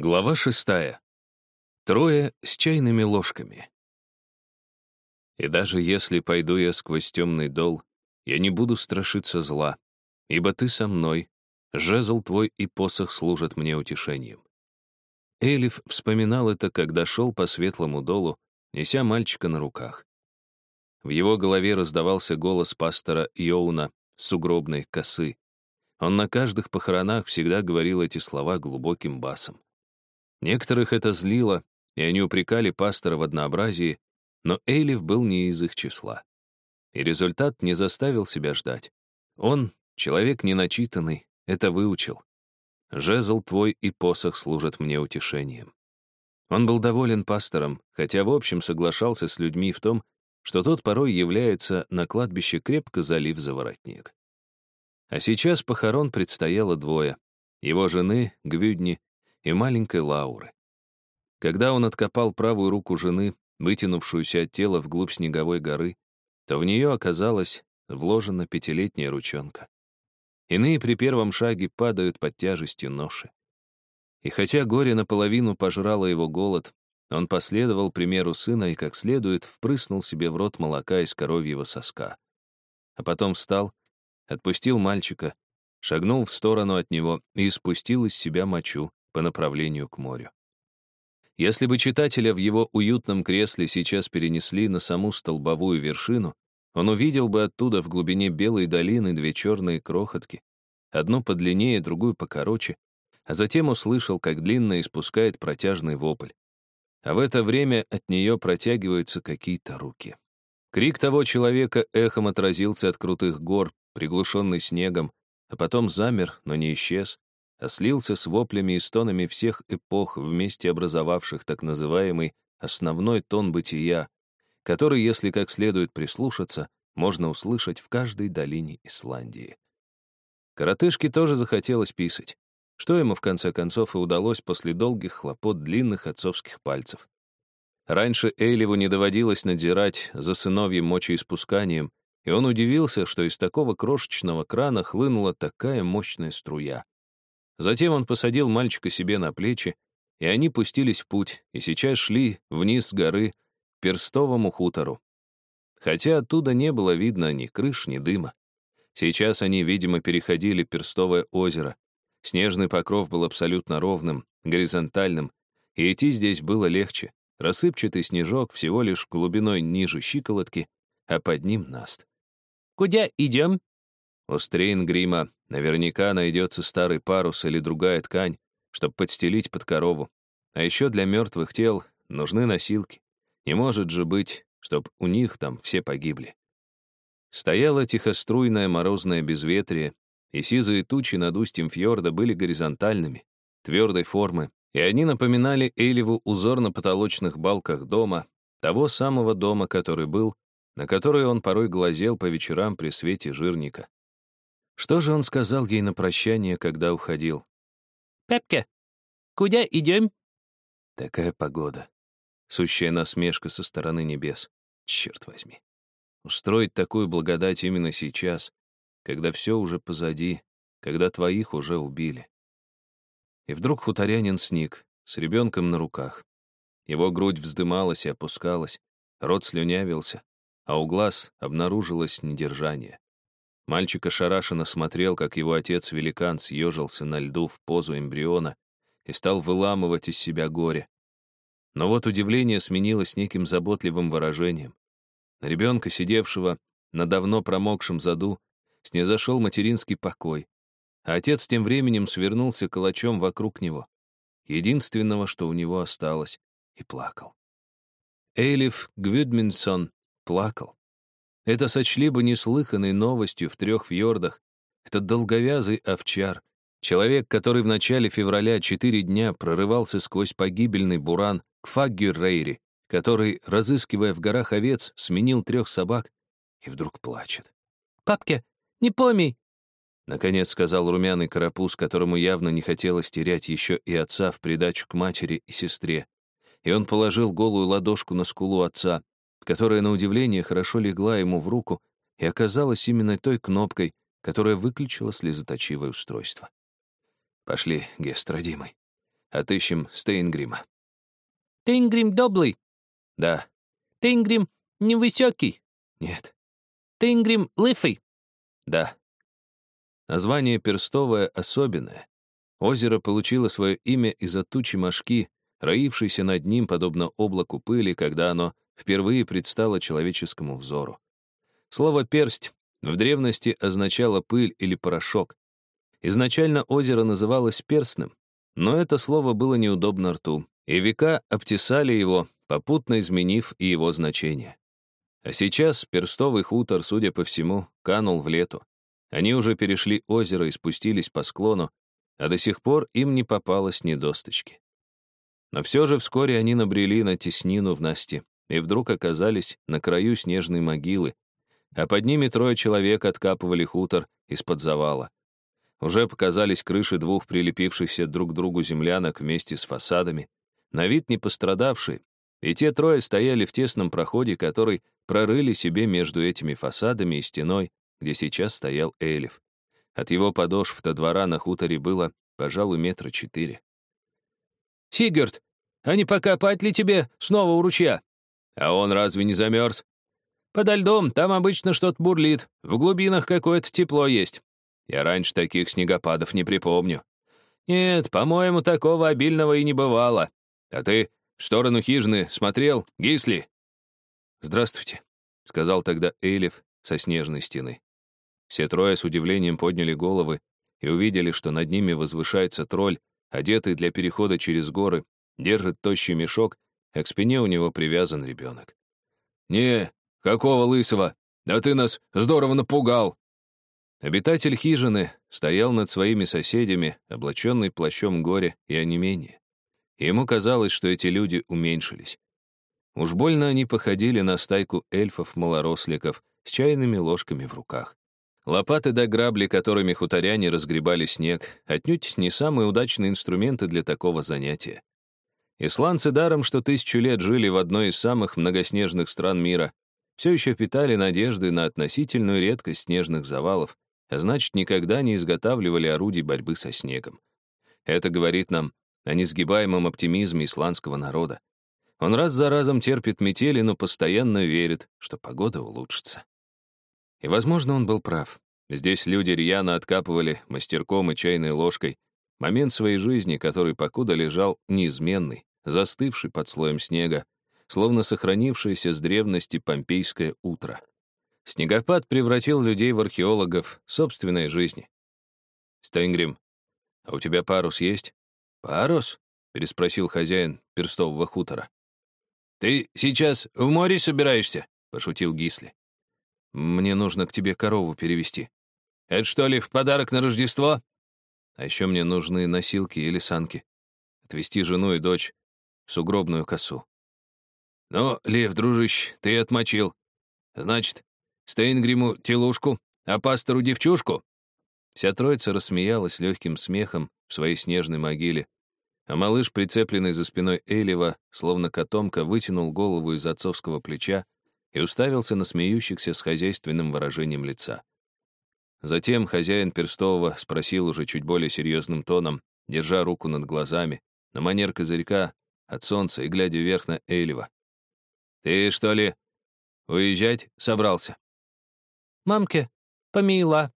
Глава шестая. Трое с чайными ложками. И даже если пойду я сквозь темный дол, я не буду страшиться зла, ибо ты со мной, жезл твой и посох служат мне утешением. Элиф вспоминал это, когда шел по светлому долу, неся мальчика на руках. В его голове раздавался голос пастора Йоуна с угробной косы. Он на каждых похоронах всегда говорил эти слова глубоким басом. Некоторых это злило, и они упрекали пастора в однообразии, но Эйлиф был не из их числа. И результат не заставил себя ждать. Он, человек неначитанный, это выучил. «Жезл твой и посох служат мне утешением». Он был доволен пастором, хотя в общем соглашался с людьми в том, что тот порой является на кладбище крепко залив за воротник. А сейчас похорон предстояло двое. Его жены, Гвюдни, и маленькой Лауры. Когда он откопал правую руку жены, вытянувшуюся от тела вглубь снеговой горы, то в нее оказалась вложена пятилетняя ручонка. Иные при первом шаге падают под тяжестью ноши. И хотя горе наполовину пожрало его голод, он последовал примеру сына и как следует впрыснул себе в рот молока из коровьего соска. А потом встал, отпустил мальчика, шагнул в сторону от него и спустил из себя мочу, по направлению к морю. Если бы читателя в его уютном кресле сейчас перенесли на саму столбовую вершину, он увидел бы оттуда в глубине белой долины две черные крохотки, одну подлиннее, другую покороче, а затем услышал, как длинно испускает протяжный вопль. А в это время от нее протягиваются какие-то руки. Крик того человека эхом отразился от крутых гор, приглушенный снегом, а потом замер, но не исчез, а слился с воплями и стонами всех эпох, вместе образовавших так называемый основной тон бытия, который, если как следует прислушаться, можно услышать в каждой долине Исландии. Коротышке тоже захотелось писать, что ему в конце концов и удалось после долгих хлопот длинных отцовских пальцев. Раньше Эйлеву не доводилось надзирать за сыновьим мочеиспусканием, и он удивился, что из такого крошечного крана хлынула такая мощная струя. Затем он посадил мальчика себе на плечи, и они пустились в путь, и сейчас шли вниз с горы к Перстовому хутору. Хотя оттуда не было видно ни крыш, ни дыма. Сейчас они, видимо, переходили Перстовое озеро. Снежный покров был абсолютно ровным, горизонтальным, и идти здесь было легче. Рассыпчатый снежок всего лишь глубиной ниже щиколотки, а под ним наст. «Куда идем?» У Стрейнгрима наверняка найдется старый парус или другая ткань, чтобы подстелить под корову. А еще для мертвых тел нужны носилки. Не может же быть, чтоб у них там все погибли. Стояло тихоструйное морозное безветрие, и сизые тучи над устьем фьорда были горизонтальными, твердой формы, и они напоминали Эйлеву узор на потолочных балках дома, того самого дома, который был, на который он порой глазел по вечерам при свете жирника. Что же он сказал ей на прощание, когда уходил? «Пепке, куда идем?» Такая погода. Сущая насмешка со стороны небес. Черт возьми. Устроить такую благодать именно сейчас, когда все уже позади, когда твоих уже убили. И вдруг хуторянин сник, с ребенком на руках. Его грудь вздымалась и опускалась, рот слюнявился, а у глаз обнаружилось недержание. Мальчик ошарашенно смотрел, как его отец-великан съежился на льду в позу эмбриона и стал выламывать из себя горе. Но вот удивление сменилось неким заботливым выражением. На ребенка, сидевшего на давно промокшем заду, снизошел материнский покой, а отец тем временем свернулся калачом вокруг него, единственного, что у него осталось, и плакал. Эйлиф Гвюдминсон плакал. Это сочли бы неслыханной новостью в трех фьордах. Это долговязый овчар, человек, который в начале февраля четыре дня прорывался сквозь погибельный буран к Фаггюррейре, который, разыскивая в горах овец, сменил трех собак и вдруг плачет. «Папке, не помей!» Наконец сказал румяный карапуз, которому явно не хотелось терять еще и отца в придачу к матери и сестре. И он положил голую ладошку на скулу отца, которая, на удивление, хорошо легла ему в руку и оказалась именно той кнопкой, которая выключила слезоточивое устройство. «Пошли, Гест, родимый. отыщем Стейнгрима. Тингрим доблый. Да, Тингрим невысокий. нет, Тингрим лыфый. да. Название Перстовое особенное. Озеро получило свое имя из-за тучи мошки, роившейся над ним подобно облаку пыли, когда оно впервые предстало человеческому взору. Слово «персть» в древности означало пыль или порошок. Изначально озеро называлось Перстным, но это слово было неудобно рту, и века обтесали его, попутно изменив и его значение. А сейчас перстовый хутор, судя по всему, канул в лету. Они уже перешли озеро и спустились по склону, а до сих пор им не попалось ни досточки. Но все же вскоре они набрели на теснину в Насте и вдруг оказались на краю снежной могилы, а под ними трое человек откапывали хутор из-под завала. Уже показались крыши двух прилепившихся друг к другу землянок вместе с фасадами, на вид не пострадавшие, и те трое стояли в тесном проходе, который прорыли себе между этими фасадами и стеной, где сейчас стоял Элиф. От его подошв до двора на хуторе было, пожалуй, метра четыре. Сигурд, а не покопать ли тебе снова у ручья? А он разве не замерз? Подо льдом, там обычно что-то бурлит. В глубинах какое-то тепло есть. Я раньше таких снегопадов не припомню. Нет, по-моему, такого обильного и не бывало. А ты в сторону хижины смотрел, Гисли? «Здравствуйте», — сказал тогда Эйлиф со снежной стены. Все трое с удивлением подняли головы и увидели, что над ними возвышается тролль, одетый для перехода через горы, держит тощий мешок, а к спине у него привязан ребенок. «Не, какого лысого? Да ты нас здорово напугал!» Обитатель хижины стоял над своими соседями, облаченный плащом горя и онемения. Ему казалось, что эти люди уменьшились. Уж больно они походили на стайку эльфов-малоросликов с чайными ложками в руках. Лопаты да грабли, которыми хуторяне разгребали снег, отнюдь не самые удачные инструменты для такого занятия. Исландцы даром, что тысячу лет жили в одной из самых многоснежных стран мира, все еще питали надежды на относительную редкость снежных завалов, а значит, никогда не изготавливали орудий борьбы со снегом. Это говорит нам о несгибаемом оптимизме исландского народа. Он раз за разом терпит метели, но постоянно верит, что погода улучшится. И, возможно, он был прав. Здесь люди рьяно откапывали мастерком и чайной ложкой момент своей жизни, который покуда лежал неизменный, застывший под слоем снега, словно сохранившееся с древности помпейское утро. Снегопад превратил людей в археологов собственной жизни. «Стенгрим, а у тебя парус есть?» «Парус?» — переспросил хозяин перстового хутора. «Ты сейчас в море собираешься?» — пошутил Гисли. «Мне нужно к тебе корову перевести. «Это что ли в подарок на Рождество?» «А еще мне нужны носилки или санки. Отвезти жену и дочь сугробную косу». «Ну, Лев, дружище, ты отмочил. Значит, Стейнгриму телушку, а пастору девчушку?» Вся троица рассмеялась легким смехом в своей снежной могиле, а малыш, прицепленный за спиной Элева, словно котомка, вытянул голову из отцовского плеча и уставился на смеющихся с хозяйственным выражением лица. Затем хозяин Перстового спросил уже чуть более серьезным тоном, держа руку над глазами, на манер козырька от солнца и глядя вверх на Элева. «Ты, что ли, уезжать собрался?» «Мамке, помила»,